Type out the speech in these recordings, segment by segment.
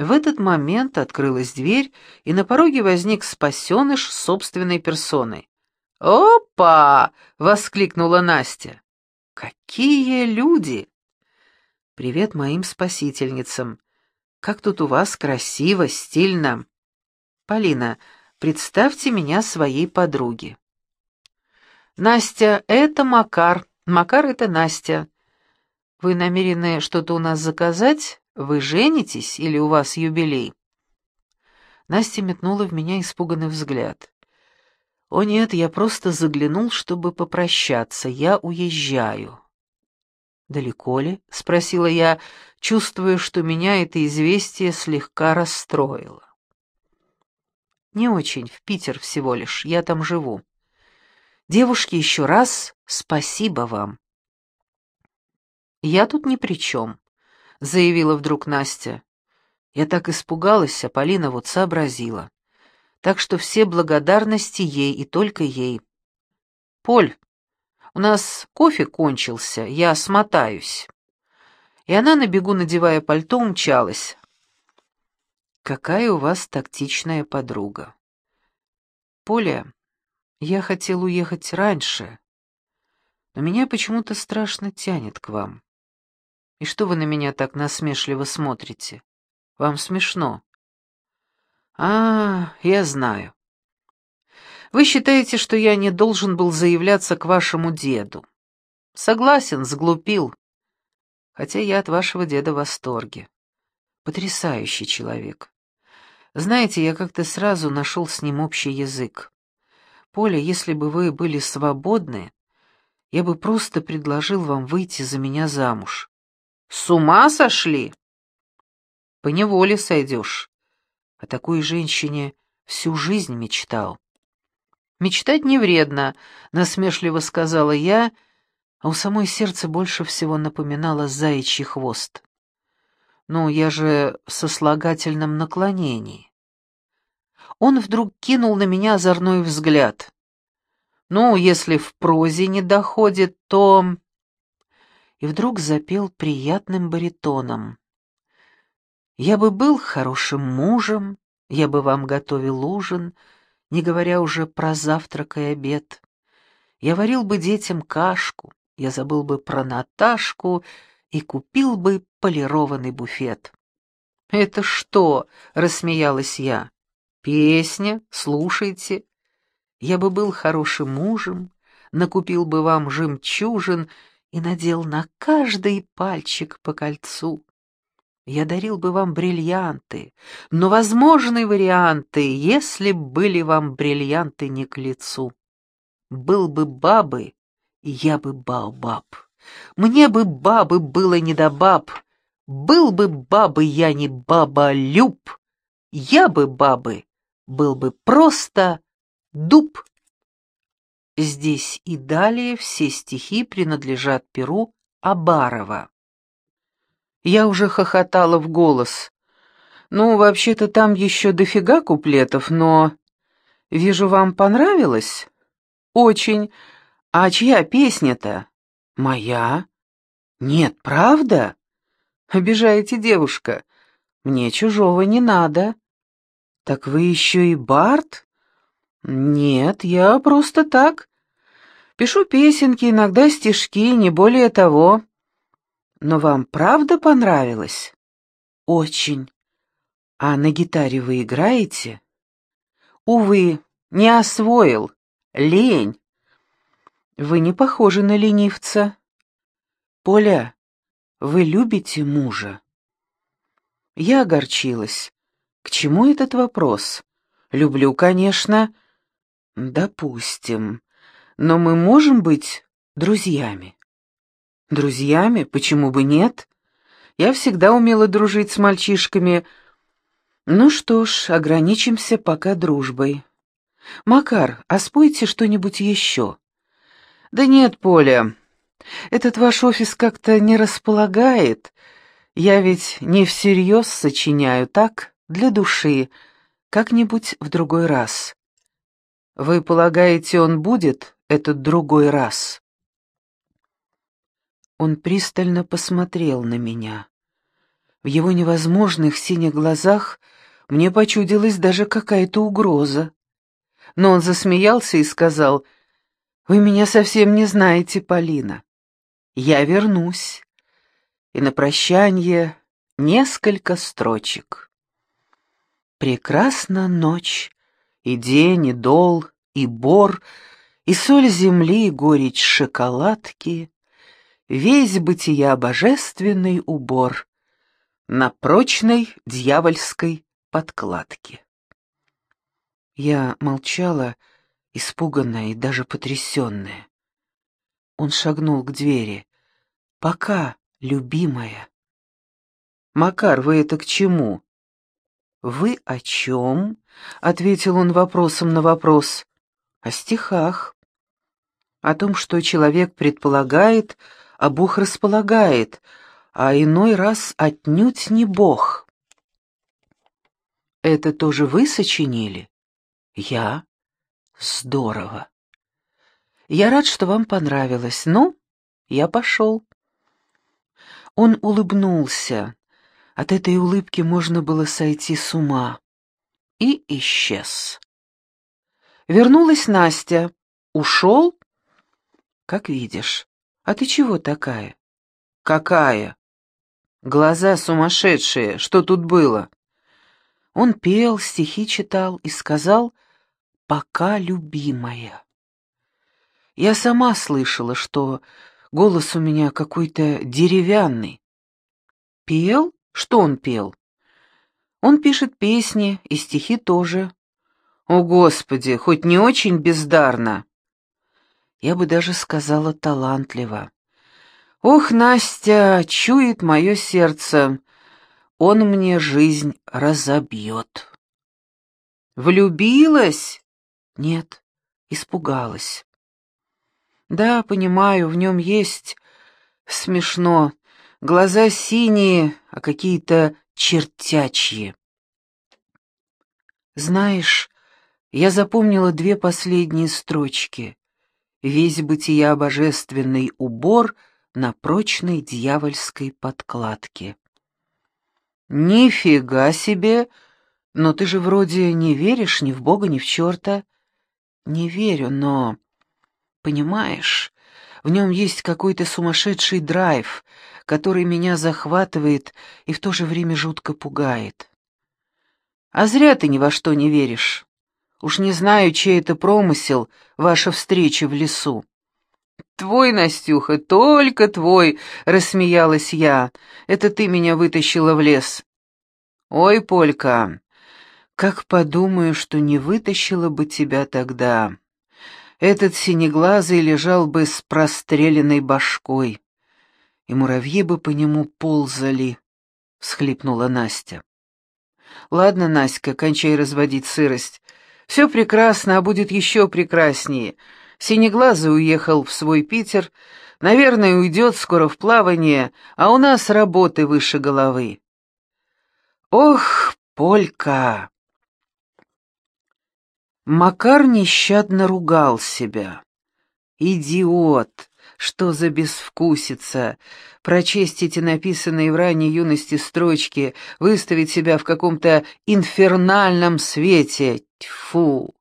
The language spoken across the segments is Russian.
В этот момент открылась дверь, и на пороге возник спасеныш собственной персоной. «Опа!» — воскликнула Настя. «Какие люди!» «Привет моим спасительницам! Как тут у вас красиво, стильно!» «Полина, представьте меня своей подруге». «Настя, это Макар. Макар — это Настя. Вы намерены что-то у нас заказать? Вы женитесь или у вас юбилей?» Настя метнула в меня испуганный взгляд. «О нет, я просто заглянул, чтобы попрощаться. Я уезжаю». «Далеко ли?» — спросила я, чувствуя, что меня это известие слегка расстроило. «Не очень, в Питер всего лишь, я там живу. Девушки, еще раз спасибо вам». «Я тут ни при чем», — заявила вдруг Настя. Я так испугалась, а Полина вот сообразила так что все благодарности ей и только ей. «Поль, у нас кофе кончился, я смотаюсь». И она на бегу, надевая пальто, умчалась. «Какая у вас тактичная подруга». «Поля, я хотел уехать раньше, но меня почему-то страшно тянет к вам. И что вы на меня так насмешливо смотрите? Вам смешно?» «А, я знаю. Вы считаете, что я не должен был заявляться к вашему деду. Согласен, сглупил. Хотя я от вашего деда в восторге. Потрясающий человек. Знаете, я как-то сразу нашел с ним общий язык. Поля, если бы вы были свободны, я бы просто предложил вам выйти за меня замуж. С ума сошли? Поневоле сойдешь. О такой женщине всю жизнь мечтал. «Мечтать не вредно», — насмешливо сказала я, а у самой сердце больше всего напоминало заячий хвост. «Ну, я же в сослагательном наклонении». Он вдруг кинул на меня озорной взгляд. «Ну, если в прозе не доходит, то...» И вдруг запел приятным баритоном. Я бы был хорошим мужем, я бы вам готовил ужин, не говоря уже про завтрак и обед. Я варил бы детям кашку, я забыл бы про Наташку и купил бы полированный буфет. «Это что?» — рассмеялась я. «Песня, слушайте. Я бы был хорошим мужем, накупил бы вам жемчужин и надел на каждый пальчик по кольцу. Я дарил бы вам бриллианты, но возможны варианты, если были вам бриллианты не к лицу. Был бы бабы, я бы баобаб. Мне бы бабы было не до баб. Был бы бабы, я не баба-люб. Я бы бабы, был бы просто дуб. Здесь и далее все стихи принадлежат перу Абарова. Я уже хохотала в голос. «Ну, вообще-то там еще дофига куплетов, но...» «Вижу, вам понравилось?» «Очень. А чья песня-то?» «Моя?» «Нет, правда?» «Обижаете девушка. Мне чужого не надо». «Так вы еще и Барт?» «Нет, я просто так. Пишу песенки, иногда стишки, не более того». Но вам правда понравилось? Очень. А на гитаре вы играете? Увы, не освоил. Лень. Вы не похожи на ленивца. Поля, вы любите мужа? Я огорчилась. К чему этот вопрос? Люблю, конечно. Допустим. Но мы можем быть друзьями. Друзьями? Почему бы нет? Я всегда умела дружить с мальчишками. Ну что ж, ограничимся пока дружбой. Макар, а спойте что-нибудь еще. Да нет, Поля, этот ваш офис как-то не располагает. Я ведь не всерьез сочиняю, так, для души, как-нибудь в другой раз. Вы полагаете, он будет, этот другой раз?» Он пристально посмотрел на меня. В его невозможных синих глазах мне почудилась даже какая-то угроза. Но он засмеялся и сказал, «Вы меня совсем не знаете, Полина. Я вернусь». И на прощание несколько строчек. Прекрасна ночь, и день, и дол, и бор, и соль земли, и горечь шоколадки, весь бытия божественный убор на прочной дьявольской подкладке. Я молчала, испуганная и даже потрясенная. Он шагнул к двери. «Пока, любимая». «Макар, вы это к чему?» «Вы о чем?» — ответил он вопросом на вопрос. «О стихах. О том, что человек предполагает, а Бог располагает, а иной раз отнюдь не Бог». «Это тоже вы сочинили?» «Я?» «Здорово. Я рад, что вам понравилось. Ну, я пошел». Он улыбнулся от этой улыбки можно было сойти с ума. И исчез. Вернулась Настя. Ушел? Как видишь. А ты чего такая? Какая? Глаза сумасшедшие. Что тут было? Он пел, стихи читал и сказал «Пока любимая». Я сама слышала, что голос у меня какой-то деревянный. Пел? Что он пел? Он пишет песни и стихи тоже. О, Господи, хоть не очень бездарно. Я бы даже сказала талантливо. Ох, Настя, чует мое сердце, он мне жизнь разобьет. Влюбилась? Нет, испугалась. Да, понимаю, в нем есть смешно, Глаза синие, а какие-то чертячьи. Знаешь, я запомнила две последние строчки. Весь бытия божественный убор на прочной дьявольской подкладке. Нифига себе! Но ты же вроде не веришь ни в Бога, ни в черта. Не верю, но... Понимаешь, в нем есть какой-то сумасшедший драйв, который меня захватывает и в то же время жутко пугает. А зря ты ни во что не веришь. Уж не знаю, чей это промысел, ваша встреча в лесу. «Твой, Настюха, только твой!» — рассмеялась я. «Это ты меня вытащила в лес». «Ой, Полька, как подумаю, что не вытащила бы тебя тогда. Этот синеглазый лежал бы с простреленной башкой и муравьи бы по нему ползали», — всхлипнула Настя. «Ладно, Настя, кончай разводить сырость. Все прекрасно, а будет еще прекраснее. Синеглазый уехал в свой Питер, наверное, уйдет скоро в плавание, а у нас работы выше головы». «Ох, Полька!» Макар нещадно ругал себя. «Идиот! Что за безвкусица? Прочесть эти написанные в ранней юности строчки, выставить себя в каком-то инфернальном свете. Тьфу!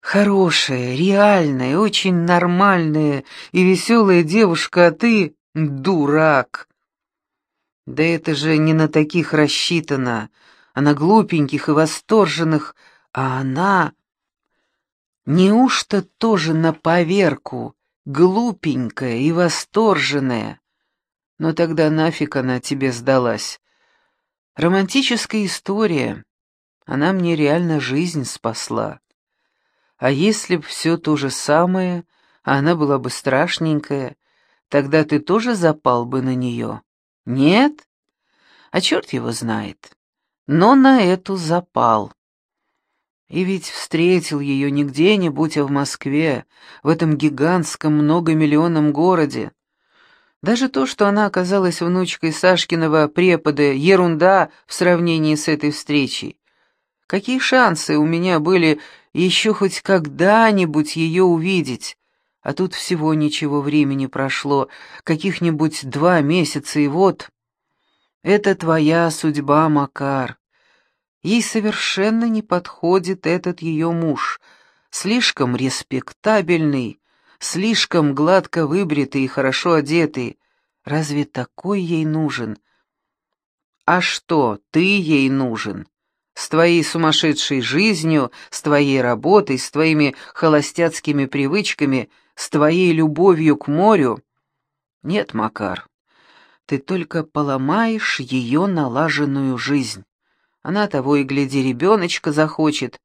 Хорошая, реальная, очень нормальная и веселая девушка, а ты — дурак. Да это же не на таких рассчитано, а на глупеньких и восторженных, а она... Неужто тоже на поверку, глупенькая и восторженная. Но тогда нафиг она тебе сдалась. Романтическая история. Она мне реально жизнь спасла. А если б все то же самое, а она была бы страшненькая, тогда ты тоже запал бы на нее? Нет? А черт его знает. Но на эту запал. И ведь встретил ее не где-нибудь, а в Москве, в этом гигантском многомиллионном городе. Даже то, что она оказалась внучкой Сашкиного препода, ерунда в сравнении с этой встречей. Какие шансы у меня были еще хоть когда-нибудь ее увидеть? А тут всего ничего времени прошло, каких-нибудь два месяца, и вот... Это твоя судьба, Макар. Ей совершенно не подходит этот ее муж, слишком респектабельный, слишком гладко выбритый и хорошо одетый. Разве такой ей нужен? А что, ты ей нужен? С твоей сумасшедшей жизнью, с твоей работой, с твоими холостяцкими привычками, с твоей любовью к морю? Нет, Макар, ты только поломаешь ее налаженную жизнь. Она того и гляди, ребеночка захочет.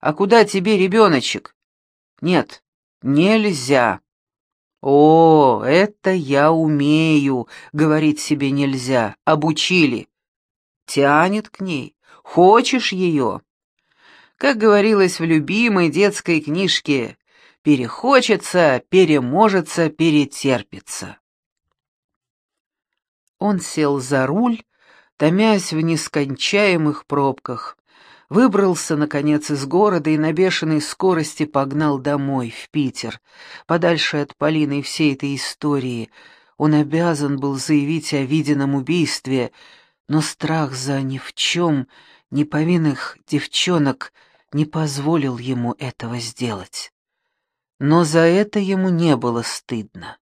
А куда тебе ребеночек? Нет, нельзя. О, это я умею, говорить себе нельзя, обучили. Тянет к ней, хочешь ее. Как говорилось в любимой детской книжке, перехочется, переможется, перетерпится. Он сел за руль, томясь в нескончаемых пробках. Выбрался, наконец, из города и на бешеной скорости погнал домой, в Питер, подальше от Полины и всей этой истории. Он обязан был заявить о виденном убийстве, но страх за ни в чем неповинных девчонок не позволил ему этого сделать. Но за это ему не было стыдно.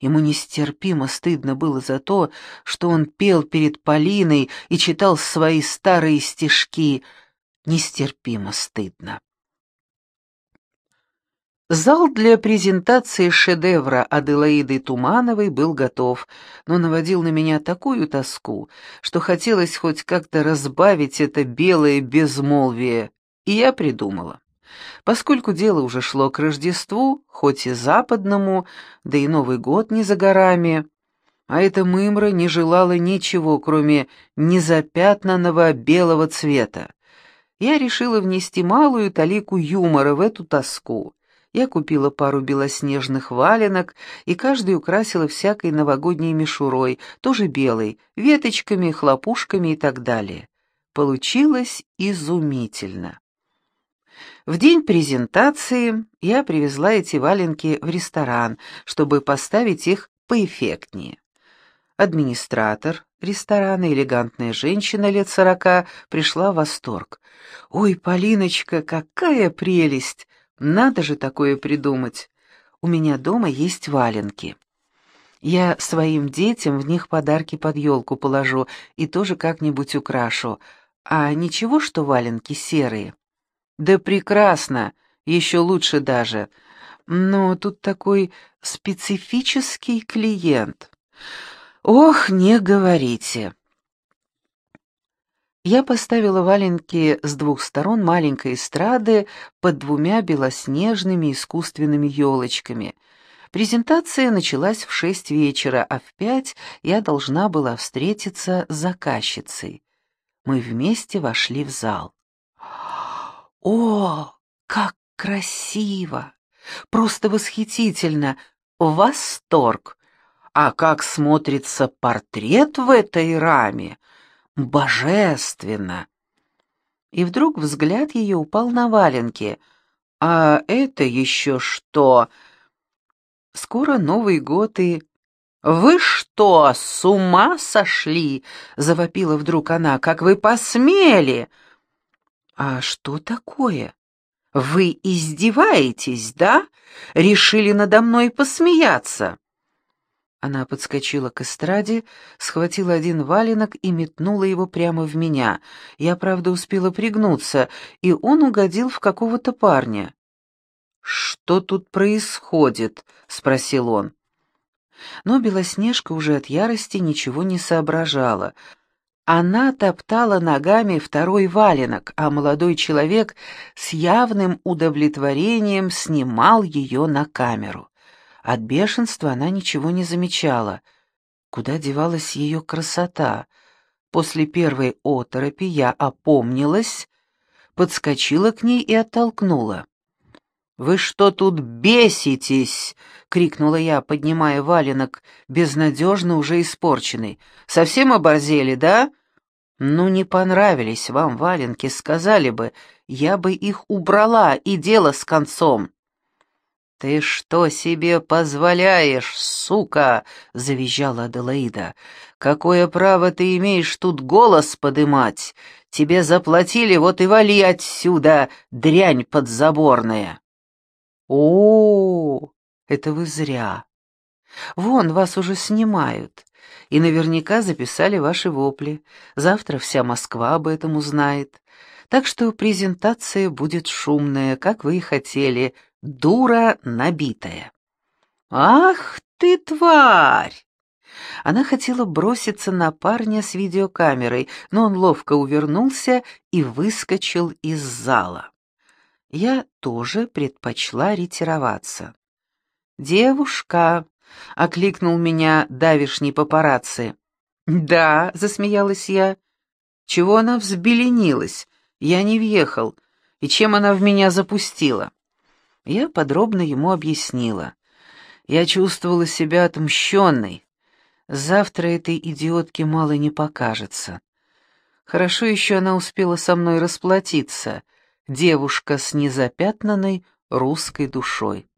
Ему нестерпимо стыдно было за то, что он пел перед Полиной и читал свои старые стишки. Нестерпимо стыдно. Зал для презентации шедевра Аделаиды Тумановой был готов, но наводил на меня такую тоску, что хотелось хоть как-то разбавить это белое безмолвие, и я придумала. Поскольку дело уже шло к Рождеству, хоть и западному, да и Новый год не за горами, а эта мымра не желала ничего, кроме незапятнанного белого цвета, я решила внести малую талику юмора в эту тоску. Я купила пару белоснежных валенок и каждый украсила всякой новогодней мишурой, тоже белой, веточками, хлопушками и так далее. Получилось изумительно. В день презентации я привезла эти валенки в ресторан, чтобы поставить их поэффектнее. Администратор ресторана, элегантная женщина лет сорока, пришла в восторг. «Ой, Полиночка, какая прелесть! Надо же такое придумать! У меня дома есть валенки. Я своим детям в них подарки под елку положу и тоже как-нибудь украшу. А ничего, что валенки серые?» Да прекрасно, еще лучше даже. Но тут такой специфический клиент. Ох, не говорите. Я поставила валенки с двух сторон маленькой эстрады под двумя белоснежными искусственными елочками. Презентация началась в шесть вечера, а в пять я должна была встретиться с заказчицей. Мы вместе вошли в зал. О, как красиво! Просто восхитительно! Восторг! А как смотрится портрет в этой раме! Божественно! И вдруг взгляд ее упал на валенки. А это еще что? Скоро Новый год и... «Вы что, с ума сошли?» — завопила вдруг она. «Как вы посмели!» «А что такое? Вы издеваетесь, да? Решили надо мной посмеяться?» Она подскочила к эстраде, схватила один валенок и метнула его прямо в меня. Я, правда, успела пригнуться, и он угодил в какого-то парня. «Что тут происходит?» — спросил он. Но Белоснежка уже от ярости ничего не соображала — она топтала ногами второй валенок, а молодой человек с явным удовлетворением снимал ее на камеру. От бешенства она ничего не замечала. Куда девалась ее красота? После первой оторопи я опомнилась, подскочила к ней и оттолкнула. «Вы что тут беситесь?» — крикнула я, поднимая валенок, безнадежно уже испорченный. «Совсем оборзели, да? Ну, не понравились вам валенки, сказали бы, я бы их убрала, и дело с концом». «Ты что себе позволяешь, сука?» — завизжала Аделаида. «Какое право ты имеешь тут голос подымать? Тебе заплатили, вот и вали отсюда, дрянь подзаборная!» «О, это вы зря. Вон, вас уже снимают, и наверняка записали ваши вопли. Завтра вся Москва об этом узнает. Так что презентация будет шумная, как вы и хотели, дура набитая. «Ах ты, тварь!» Она хотела броситься на парня с видеокамерой, но он ловко увернулся и выскочил из зала. Я тоже предпочла ретироваться. «Девушка!» — окликнул меня давишний папарацци. «Да», — засмеялась я. «Чего она взбеленилась? Я не въехал. И чем она в меня запустила?» Я подробно ему объяснила. Я чувствовала себя отмщенной. Завтра этой идиотке мало не покажется. Хорошо еще она успела со мной расплатиться, девушка с незапятнанной русской душой.